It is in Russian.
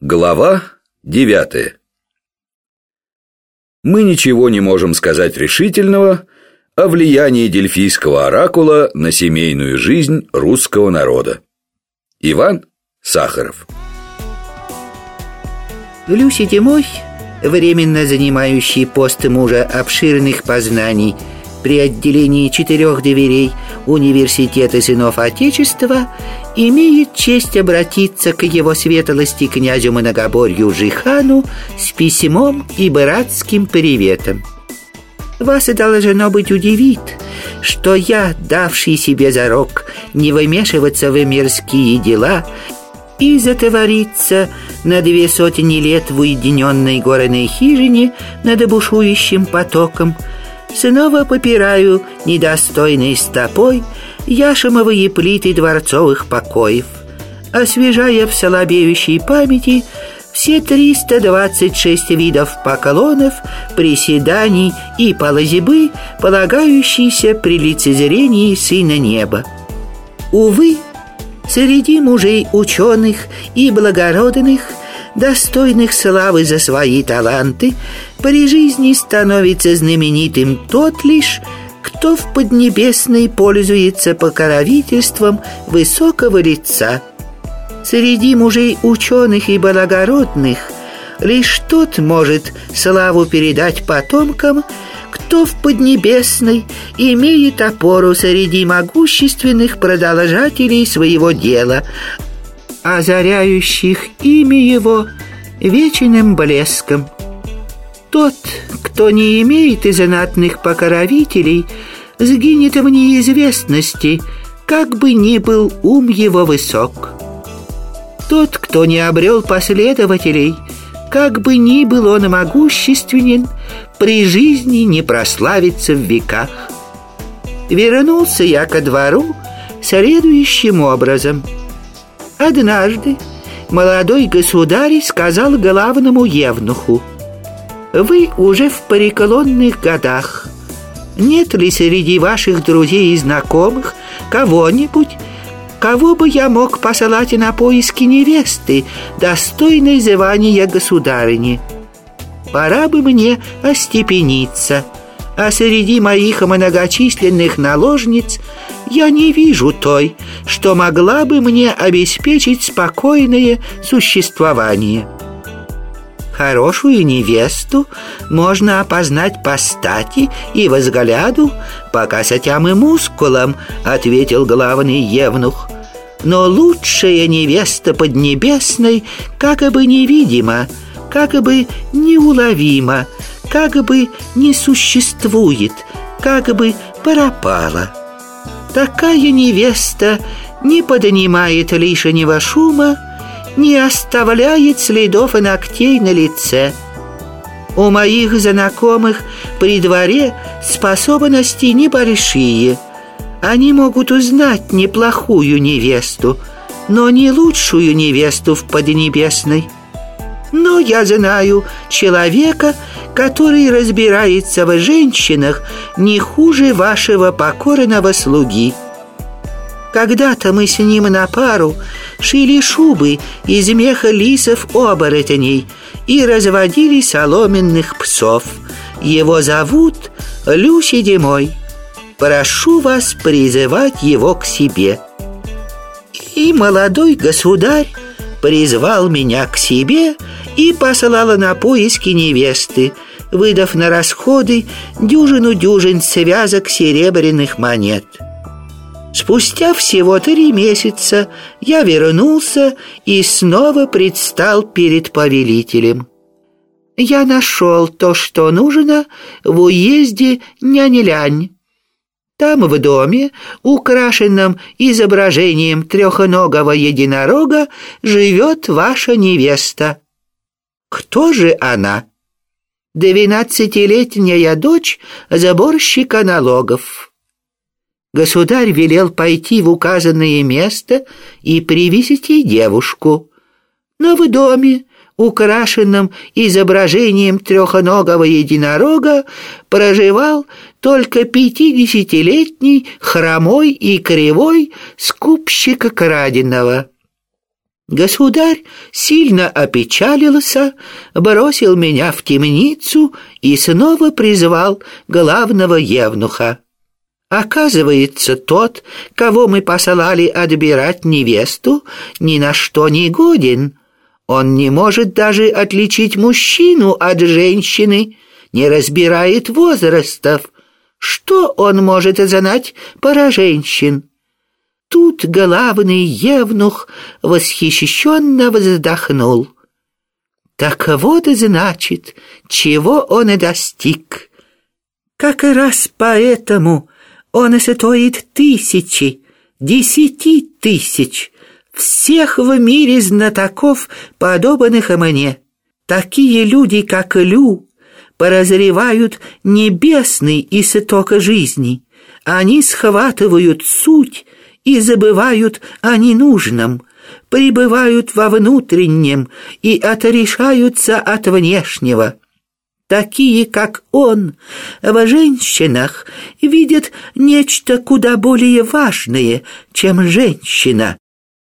Глава девятая Мы ничего не можем сказать решительного о влиянии дельфийского оракула на семейную жизнь русского народа. Иван Сахаров Люси Тимой, временно занимающий пост мужа обширных познаний при отделении четырех дверей Университета сынов Отечества, имеет честь обратиться к его светлости князю Многоборью Жихану с письмом и братским приветом. Вас должно быть удивит, что я, давший себе зарок не вымешиваться в мирские дела и затвориться на две сотни лет в уединенной горной хижине над бушующим потоком, снова попираю недостойной стопой яшемовые плиты дворцовых покоев, освежая в слабеющей памяти все 326 видов поклонов, приседаний и полозибы, полагающиеся при лицезрении Сына Неба. Увы, среди мужей ученых и благородных, достойных славы за свои таланты, при жизни становится знаменитым тот лишь, кто в Поднебесной пользуется покровительством высокого лица. Среди мужей ученых и благородных лишь тот может славу передать потомкам, кто в Поднебесной имеет опору среди могущественных продолжателей своего дела, озаряющих имя его вечным блеском. Тот, кто не имеет и знатных покровителей, сгинет в неизвестности, как бы ни был ум его высок. Тот, кто не обрел последователей, как бы ни был он могущественен, при жизни не прославится в веках. Вернулся я ко двору следующим образом. Однажды молодой государь сказал главному евнуху, «Вы уже в преклонных годах. Нет ли среди ваших друзей и знакомых кого-нибудь, кого бы я мог посылать на поиски невесты, достойной звания государыни?» пора бы мне остепениться. А среди моих многочисленных наложниц я не вижу той, что могла бы мне обеспечить спокойное существование. Хорошую невесту можно опознать по стати и взгляду, по косатям и мускулам, ответил главный евнух. Но лучшая невеста Поднебесной как бы невидима, как бы неуловимо, как бы не существует, как бы пропала. Такая невеста не поднимает лишнего шума, не оставляет следов и ногтей на лице. У моих знакомых при дворе способности небольшие. Они могут узнать неплохую невесту, но не лучшую невесту в Поднебесной. Но я знаю человека, который разбирается в женщинах не хуже вашего покорного слуги. Когда-то мы с ним на пару шили шубы из меха лисов-оборотней и разводили соломенных псов. Его зовут Люси Демой. Прошу вас призывать его к себе. И молодой государь призвал меня к себе и посылала на поиски невесты, выдав на расходы дюжину-дюжин связок серебряных монет. Спустя всего три месяца я вернулся и снова предстал перед повелителем. Я нашел то, что нужно в уезде Нянелянь. Там в доме, украшенном изображением трехногого единорога, живет ваша невеста. Кто же она? Двенадцатилетняя дочь заборщика налогов. Государь велел пойти в указанное место и привезти девушку. Но в доме, украшенном изображением трехногого единорога, проживал только пятидесятилетний хромой и кривой скупщик краденого. Государь сильно опечалился, бросил меня в темницу и снова призвал главного евнуха. Оказывается, тот, кого мы посылали отбирать невесту, ни на что не годен. Он не может даже отличить мужчину от женщины, не разбирает возрастов. Что он может знать про женщин? Тут главный евнух восхищенно вздохнул. Так вот, значит, чего он и достиг. Как раз поэтому он стоит тысячи, десяти тысяч, всех в мире знатоков, подобных мне. Такие люди, как Лю, прозревают небесный исток жизни. Они схватывают суть и забывают о ненужном, пребывают во внутреннем и отрешаются от внешнего. Такие, как он, в женщинах видят нечто куда более важное, чем женщина.